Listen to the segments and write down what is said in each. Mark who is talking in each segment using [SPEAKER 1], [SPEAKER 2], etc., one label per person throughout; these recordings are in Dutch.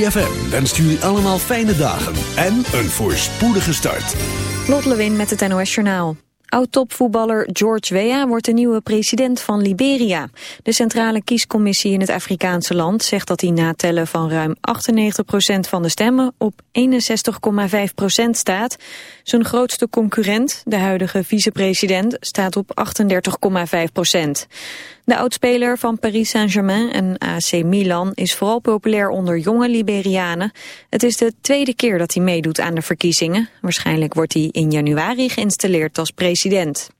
[SPEAKER 1] ZFM wenst jullie allemaal fijne dagen en een voorspoedige start.
[SPEAKER 2] Lot Lewin met het NOS Journaal. Oud-topvoetballer George Weah wordt de nieuwe president van Liberia. De centrale kiescommissie in het Afrikaanse land zegt dat hij na tellen van ruim 98% van de stemmen op 61,5% staat. Zijn grootste concurrent, de huidige vicepresident, staat op 38,5%. De oudspeler van Paris Saint-Germain en AC Milan is vooral populair onder jonge Liberianen. Het is de tweede keer dat hij meedoet aan de verkiezingen. Waarschijnlijk wordt hij in januari geïnstalleerd als president.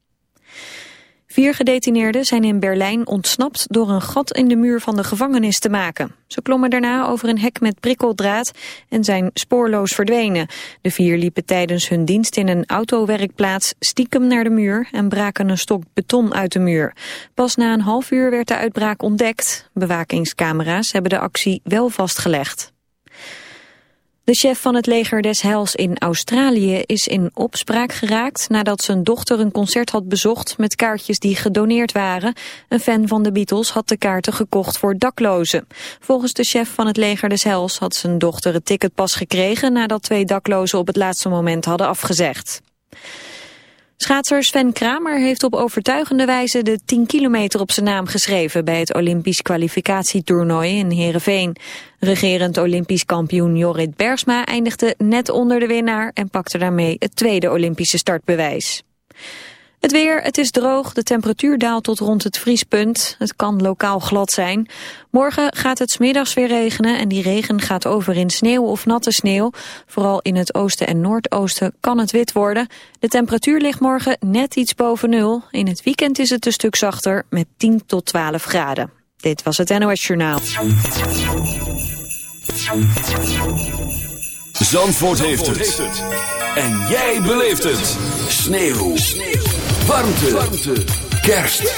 [SPEAKER 2] Vier gedetineerden zijn in Berlijn ontsnapt door een gat in de muur van de gevangenis te maken. Ze klommen daarna over een hek met prikkeldraad en zijn spoorloos verdwenen. De vier liepen tijdens hun dienst in een autowerkplaats stiekem naar de muur en braken een stok beton uit de muur. Pas na een half uur werd de uitbraak ontdekt. Bewakingscamera's hebben de actie wel vastgelegd. De chef van het leger des Heils in Australië is in opspraak geraakt nadat zijn dochter een concert had bezocht met kaartjes die gedoneerd waren. Een fan van de Beatles had de kaarten gekocht voor daklozen. Volgens de chef van het leger des Heils had zijn dochter het ticket pas gekregen nadat twee daklozen op het laatste moment hadden afgezegd. Schaatser Sven Kramer heeft op overtuigende wijze de 10 kilometer op zijn naam geschreven bij het Olympisch kwalificatietoernooi in Heerenveen. Regerend Olympisch kampioen Jorrit Bersma eindigde net onder de winnaar en pakte daarmee het tweede Olympische startbewijs. Het weer, het is droog, de temperatuur daalt tot rond het vriespunt. Het kan lokaal glad zijn. Morgen gaat het smiddags weer regenen en die regen gaat over in sneeuw of natte sneeuw. Vooral in het oosten en noordoosten kan het wit worden. De temperatuur ligt morgen net iets boven nul. In het weekend is het een stuk zachter met 10 tot 12 graden. Dit was het NOS Journaal.
[SPEAKER 1] Zandvoort, heeft, het. En jij beleeft het. Sneeuw. Sneeuw. Warmte. Warmte. Kerst.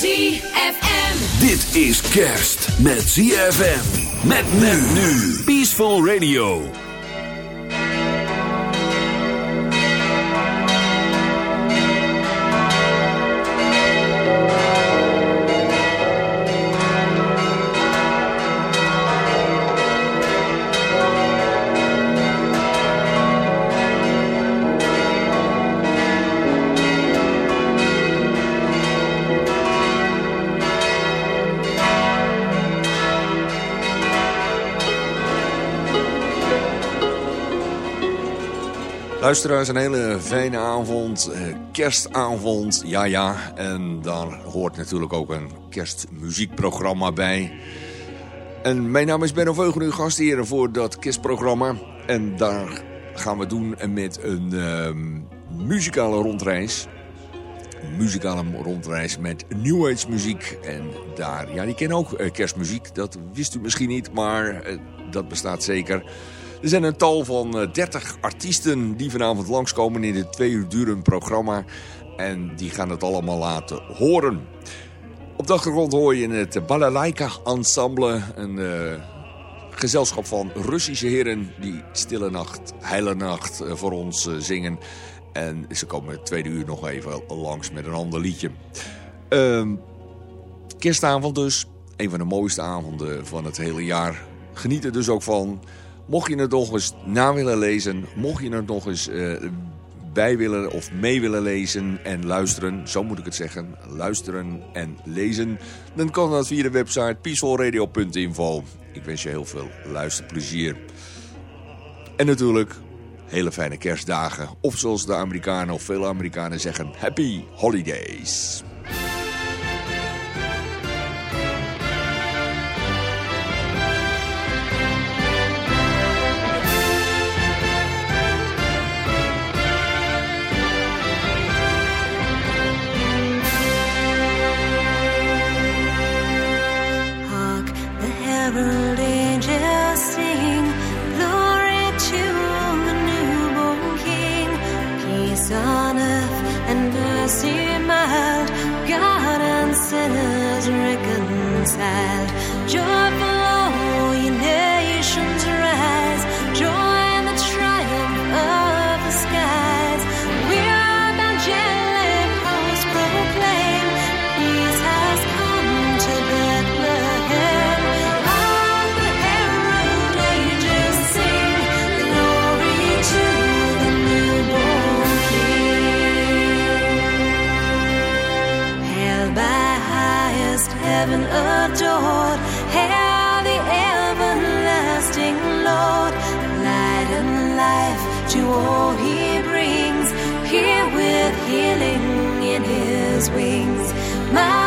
[SPEAKER 3] ZFM.
[SPEAKER 1] Dit is kerst met ZFM. Met men nu. Peaceful Radio.
[SPEAKER 4] Luisteraars, een hele fijne avond, eh, kerstavond, ja ja. En daar hoort natuurlijk ook een kerstmuziekprogramma bij. En mijn naam is Benno Veugen, uw gastheer voor dat kerstprogramma. En daar gaan we doen met een ehm, muzikale rondreis. Een muzikale rondreis met New Age muziek. En daar, ja, die kennen ook eh, kerstmuziek. Dat wist u misschien niet, maar eh, dat bestaat zeker... Er zijn een tal van 30 eh, artiesten die vanavond langskomen in dit twee uur durend programma. En die gaan het allemaal laten horen. Op de achtergrond hoor je het Balalaika Ensemble. Een uh, gezelschap van Russische heren die Stille Nacht, Heile Nacht uh, voor ons zingen. En ze komen het tweede uur nog even langs met een ander liedje. Ehm, kerstavond dus. Een van de mooiste avonden van het hele jaar. Geniet er dus ook van. Mocht je het nog eens na willen lezen, mocht je het nog eens uh, bij willen of mee willen lezen en luisteren, zo moet ik het zeggen, luisteren en lezen, dan kan dat via de website peacefulradio.info. Ik wens je heel veel luisterplezier. En natuurlijk hele fijne kerstdagen. Of zoals de Amerikanen of veel Amerikanen zeggen, happy holidays.
[SPEAKER 3] Wings. Might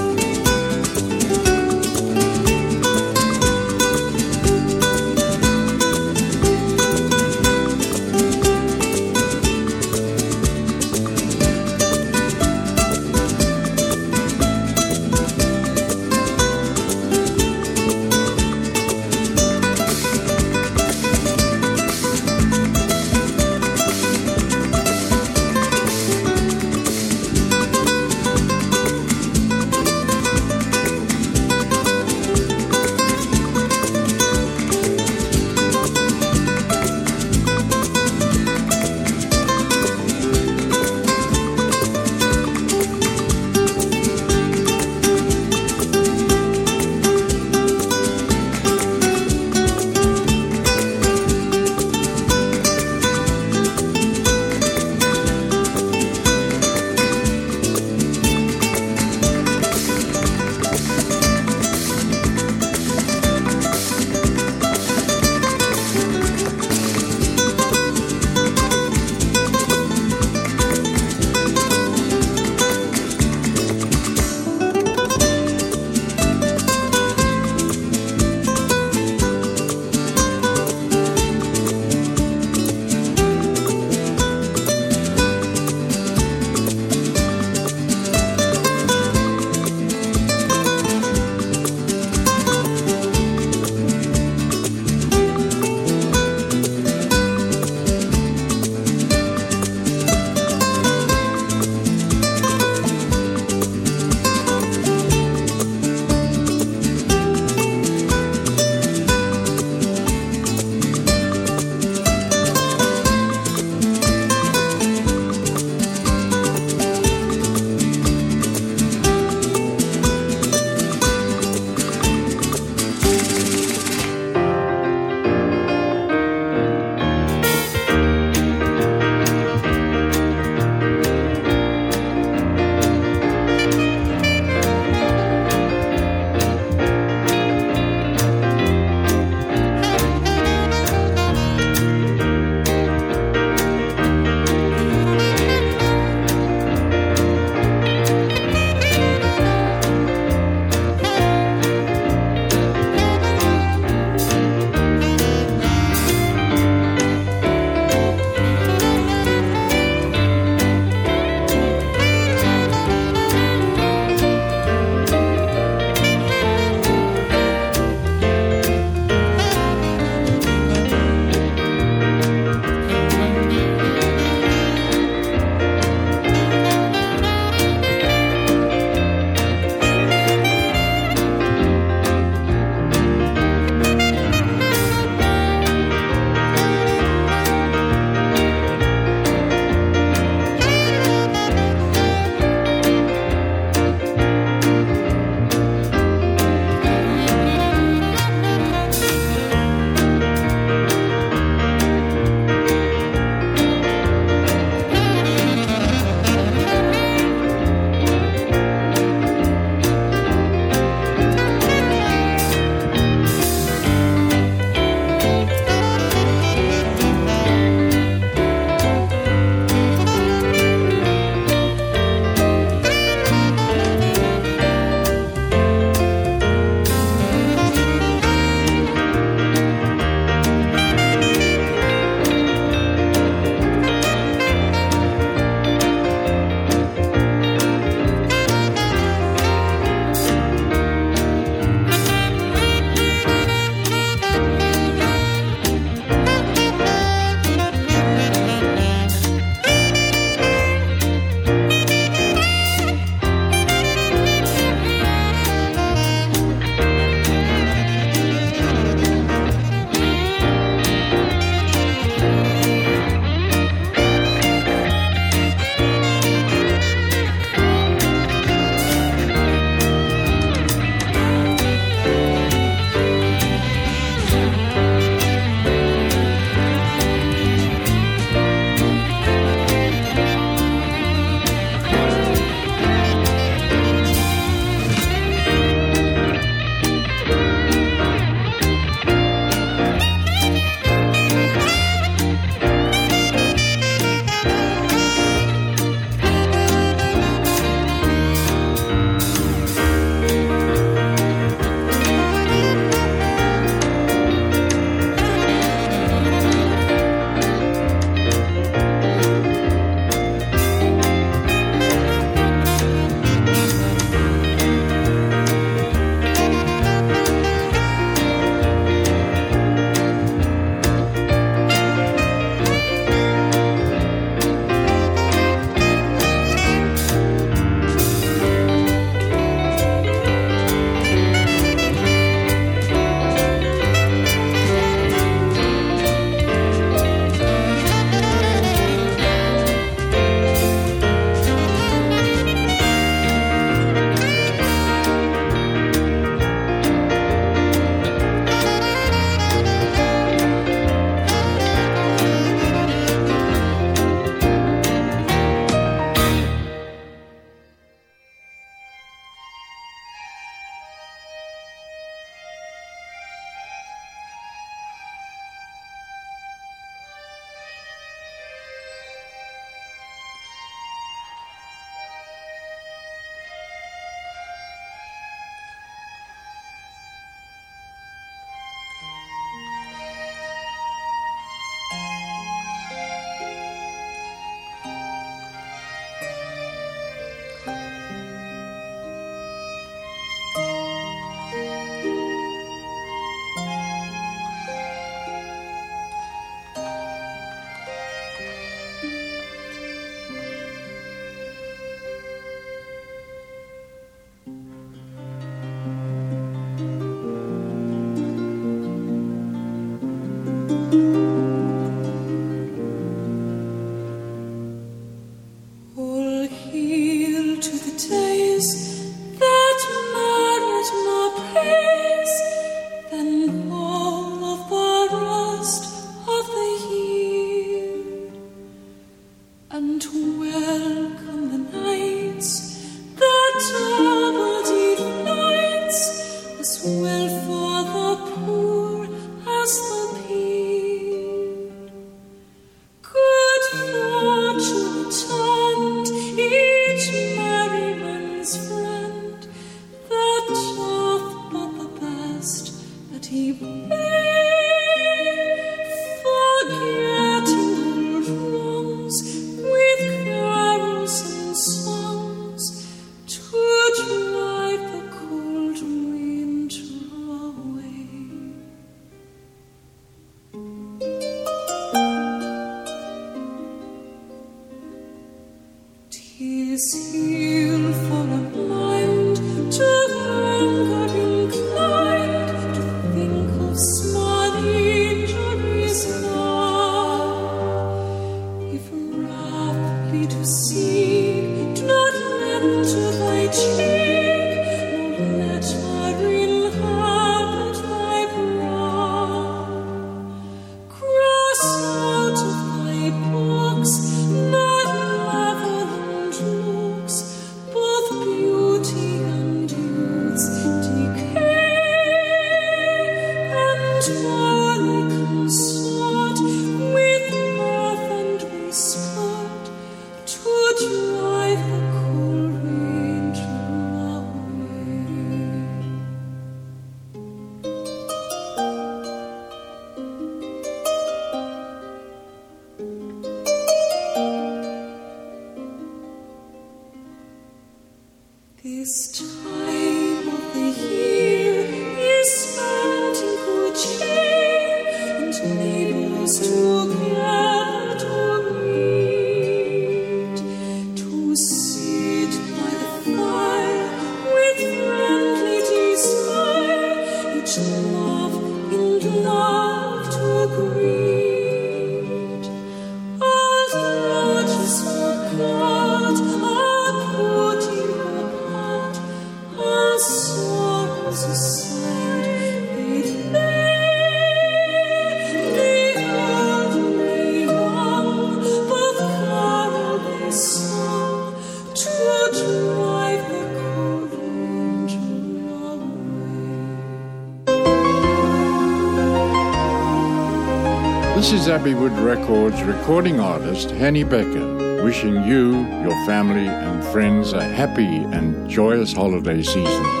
[SPEAKER 5] Abbeywood Records recording artist Henny Becker, wishing you, your family, and friends a happy and joyous holiday season.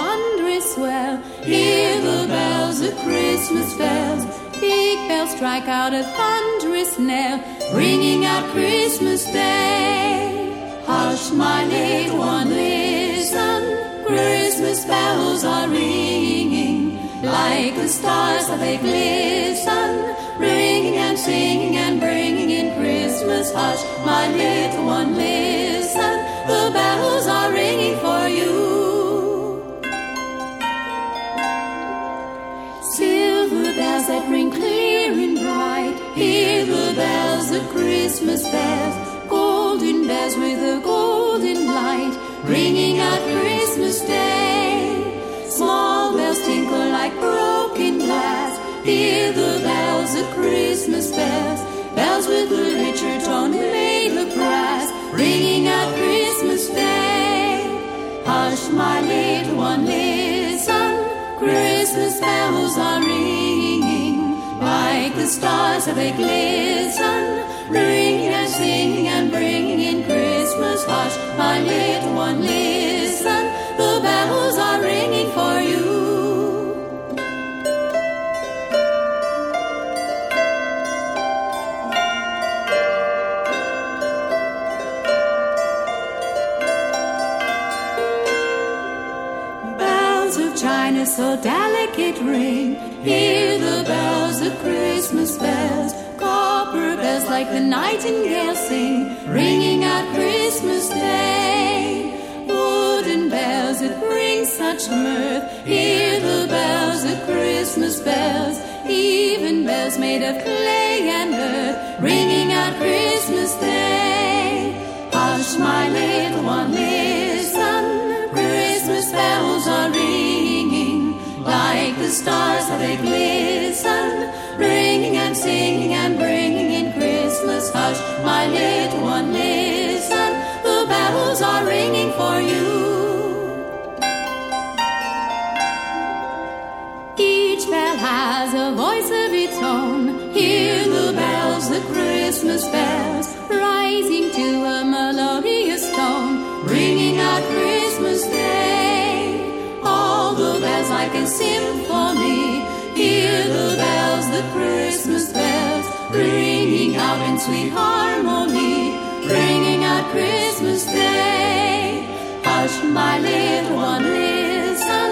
[SPEAKER 3] Wondrous well. Hear the bells, the Christmas bells. Big bells strike out a thunderous knell, ringing out Christmas Day. Hush, my little one, listen. Christmas bells are ringing like the stars that they glisten, ringing and singing and bringing in Christmas. Hush, my little one, listen. The bells are ringing for you. That ring clear and bright. Hear the bells, the Christmas bells. Golden bells with a golden light. Ringing out Christmas Day. Small bells tinkle like broken glass. Hear the bells, the Christmas bells. Bells with a richer tone made of brass. Ringing out Christmas Day. Hush, my little one, listen. Christmas bells are ringing the stars that they glisten, ringing and singing and bringing in Christmas. Hush, my little one, listen. The bells are ringing for you. Bells of China so delicate ring. Hear the bells, the Christmas bells. Copper bells like the nightingale sing, ringing out Christmas Day. Wooden bells that bring such mirth. Hear the bells, the Christmas bells. Even bells made of clay and earth, ringing out Christmas Day. Hush, my little one, listen. Christmas bells are ringing like the stars that they glisten, ringing and singing and bringing in Christmas. Hush, my little one, listen. The bells are ringing for you. Out in sweet harmony, ringing out Christmas Day. Hush, my little one, listen.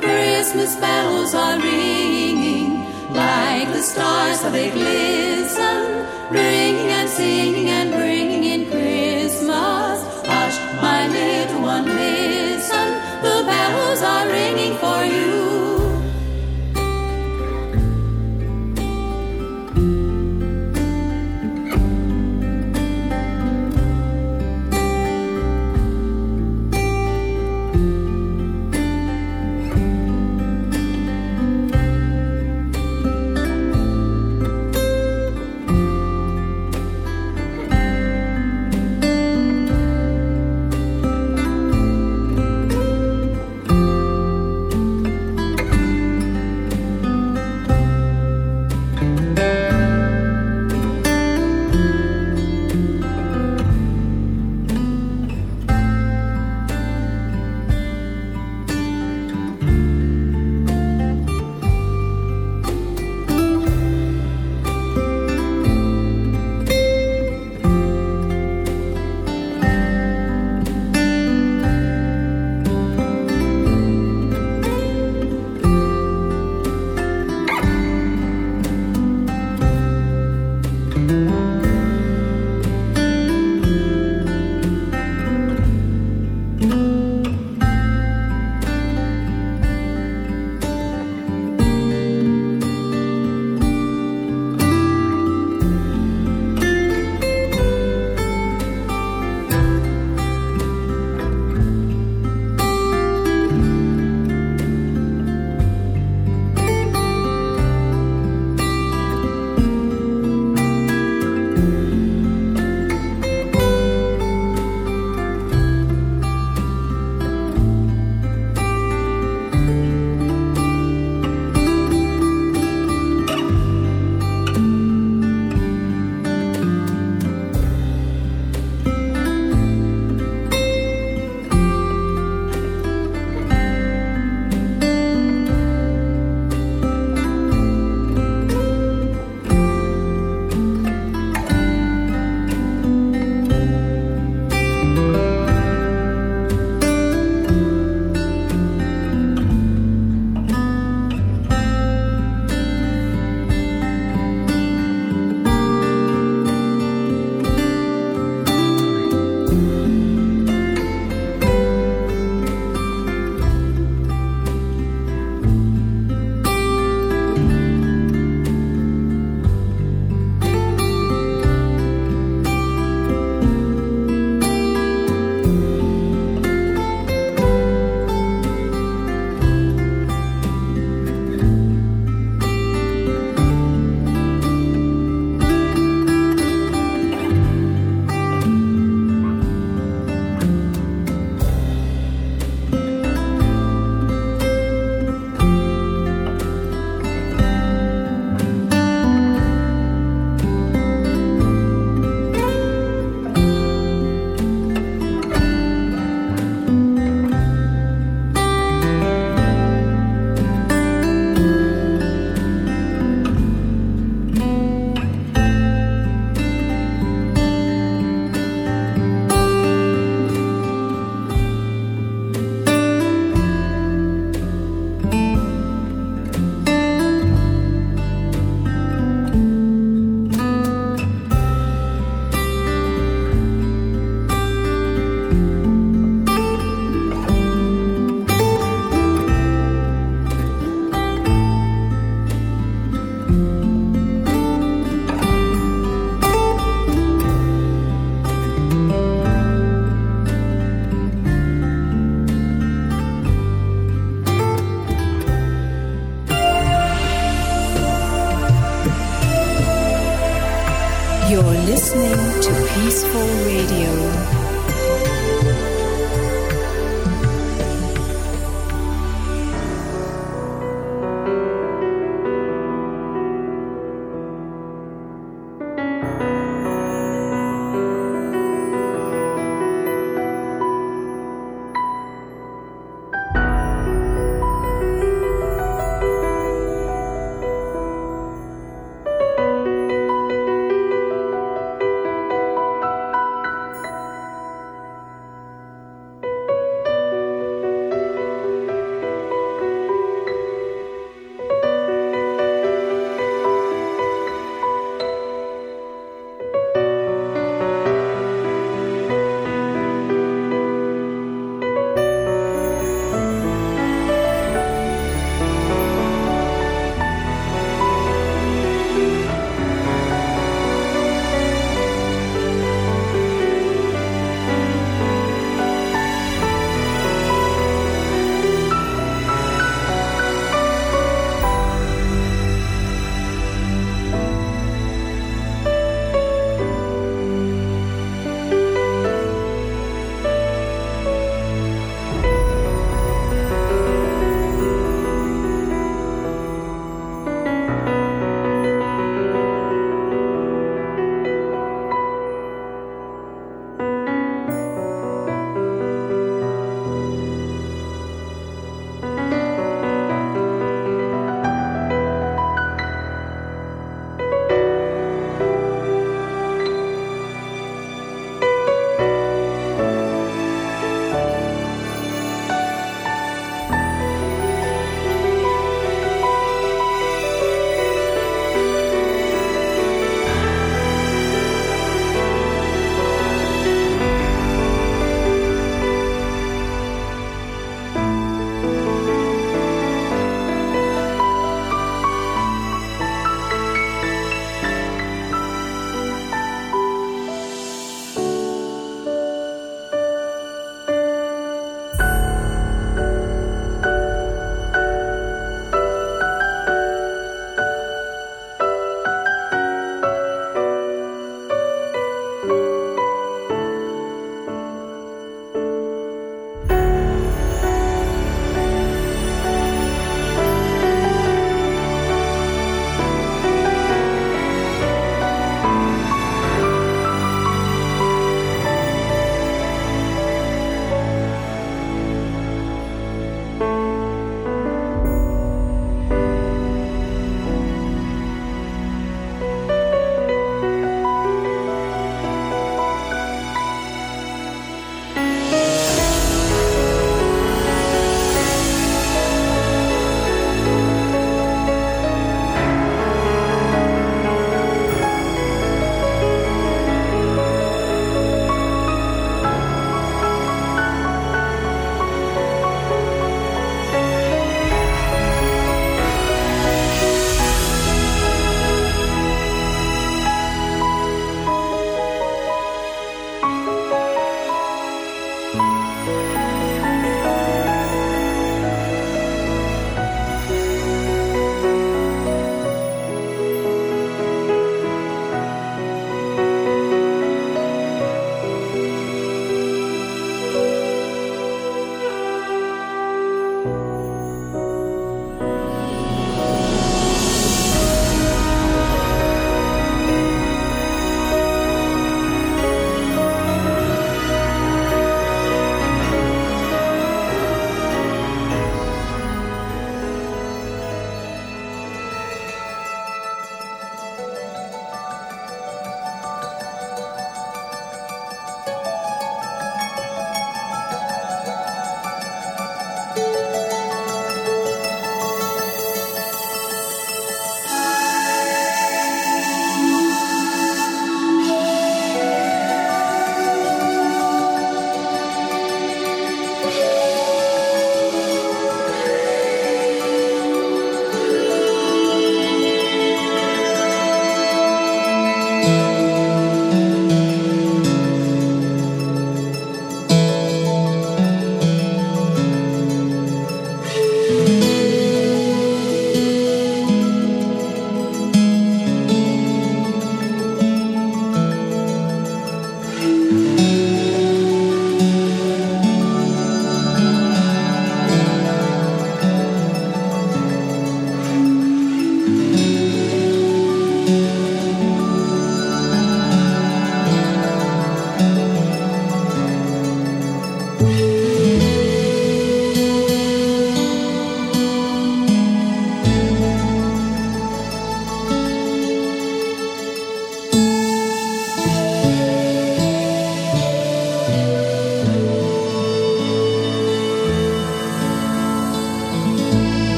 [SPEAKER 3] Christmas bells are ringing like the stars that they glisten, ringing and singing and bringing in Christmas. Hush, my little one, listen.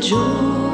[SPEAKER 6] 祝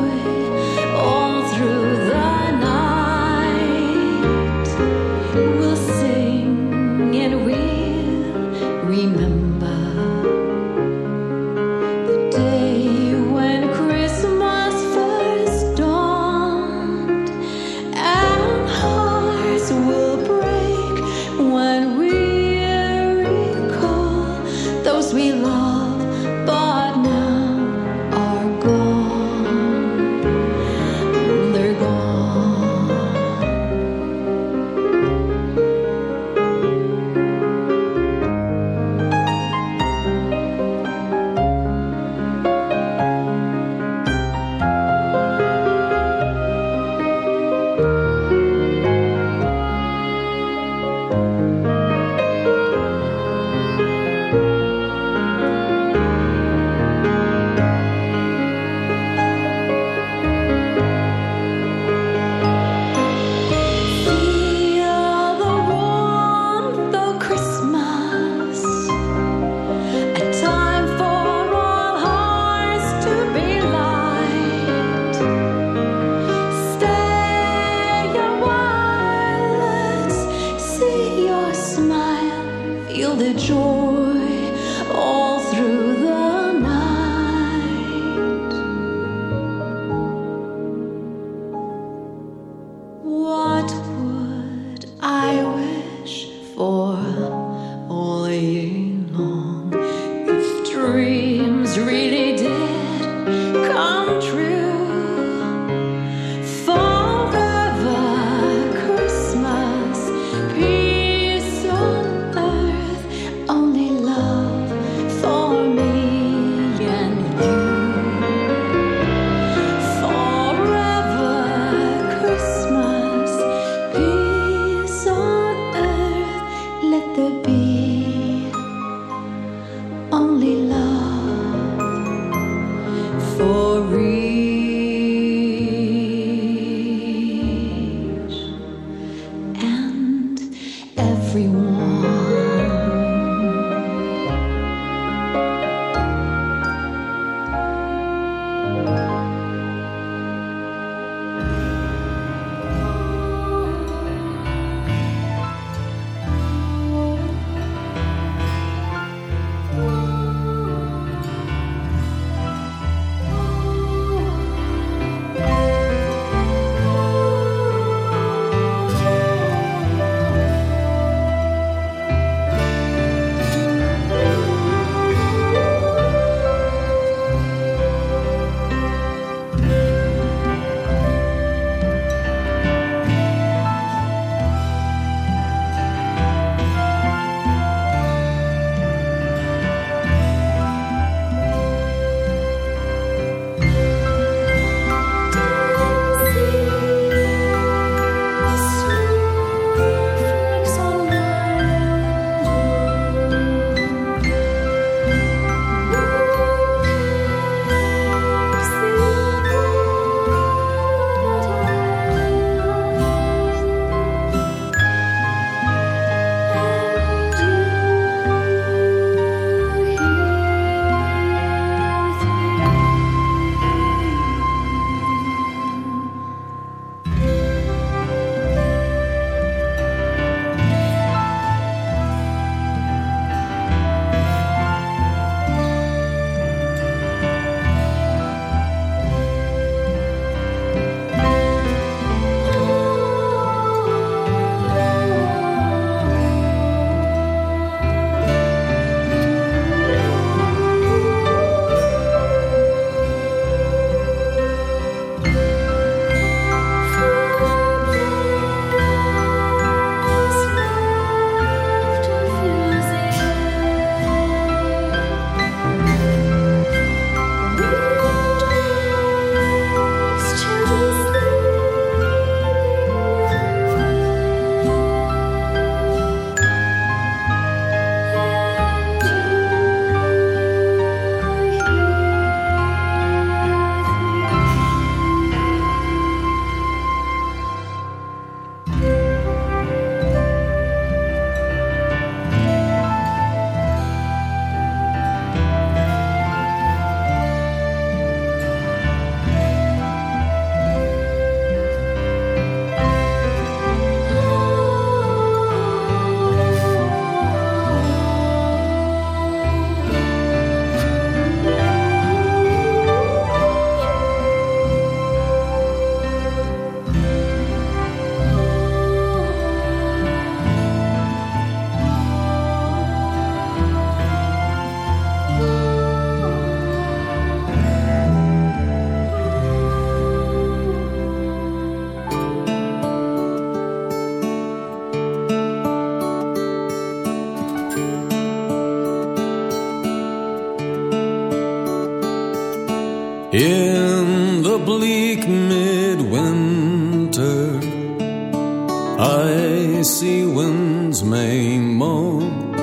[SPEAKER 6] sea winds may moan.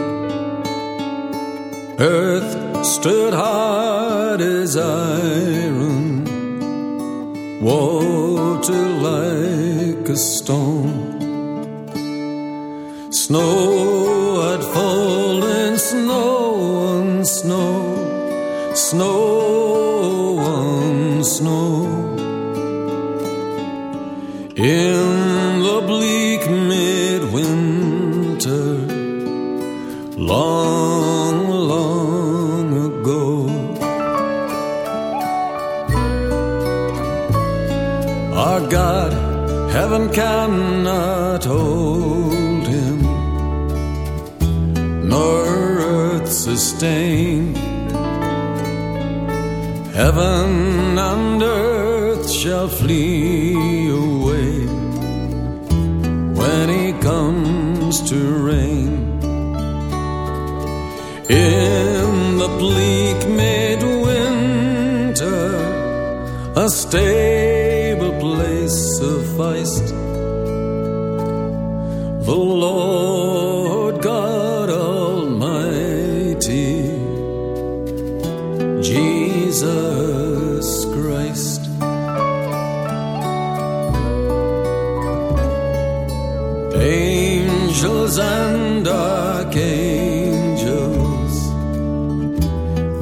[SPEAKER 6] Earth stood hard as I.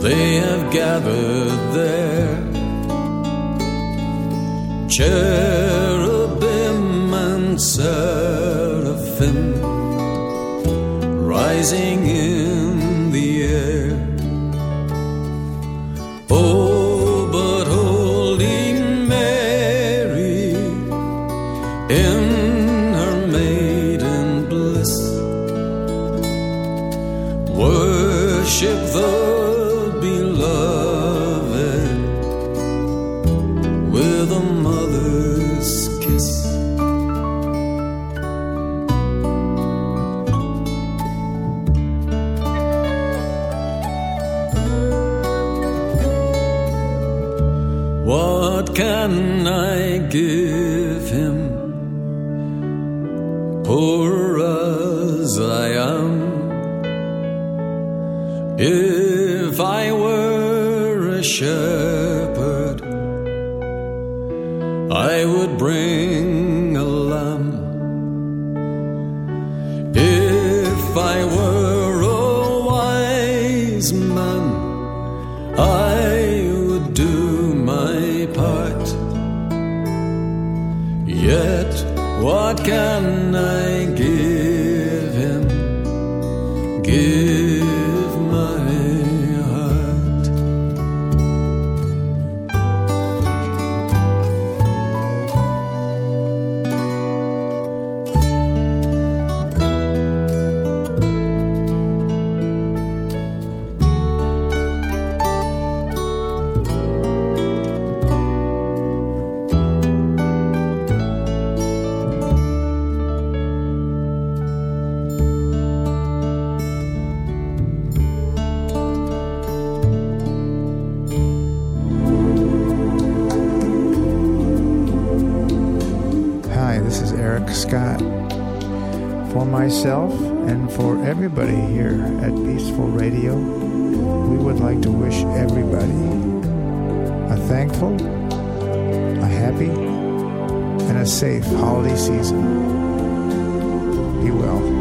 [SPEAKER 6] they have gathered there. Cherubim and seraphim rising in.
[SPEAKER 7] myself and for everybody here at Peaceful Radio, we would like to wish everybody a thankful, a happy, and a safe holiday season. Be well.